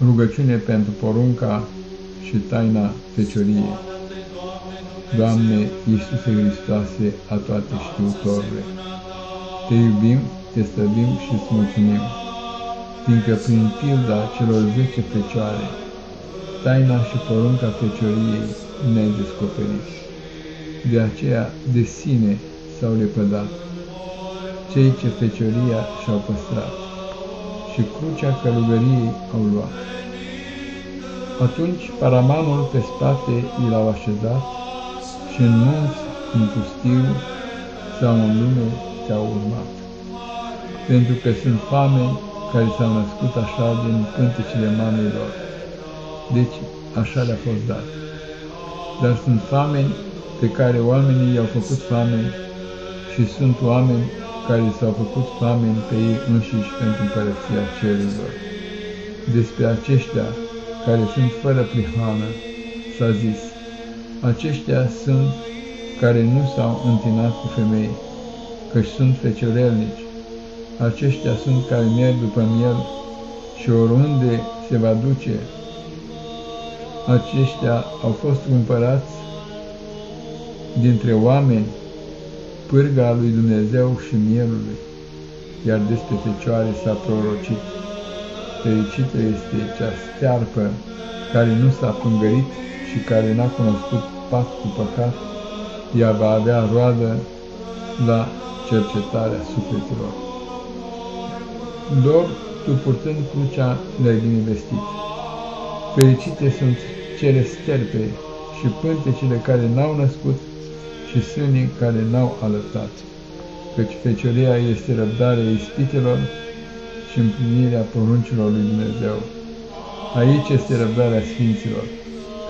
Rugăciune pentru porunca și taina fecioriei. Doamne Iisuse Hristoase, a toate știutorule, Te iubim, Te stăbim și îți mulțumim, fiindcă prin pilda celor zece fecioare, taina și porunca fecioriei ne-ai descoperit. De aceea, de sine s-au lepădat cei ce fecioria și-au păstrat și crucea călugăriei au luat. Atunci paramanul pe spate i l-au așezat și în munți, în pustiu sau în lume te-au urmat. Pentru că sunt fame care s-au născut așa din pântecele mamelor. Deci așa le-a fost dat. Dar sunt fameni pe care oamenii i-au făcut fameni și sunt oameni care s-au făcut fameni pe ei înșiși pentru împărăția cerurilor. Despre aceștia care sunt fără prihană s-a zis, aceștia sunt care nu s-au întinat cu femei, căci sunt feciorelnici. Aceștia sunt care merg după miel și oriunde se va duce. Aceștia au fost cumpărați dintre oameni pârga lui Dumnezeu și mielului, iar despre fecioare s-a prorocit. Fericită este cea stearpă care nu s-a pângărit și care n-a cunoscut pact cu păcat, ea va avea roadă la cercetarea sufletelor. Lor, tu purtând crucea, le-ai binevestit. Fericite sunt cele sterpe și pântecele care n-au născut și sânii care n-au alăptat, căci fecioria este răbdarea ispitelor și împlinirea poruncilor lui Dumnezeu. Aici este răbdarea Sfinților,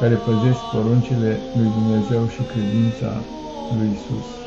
care păzesc poruncile lui Dumnezeu și credința lui Isus.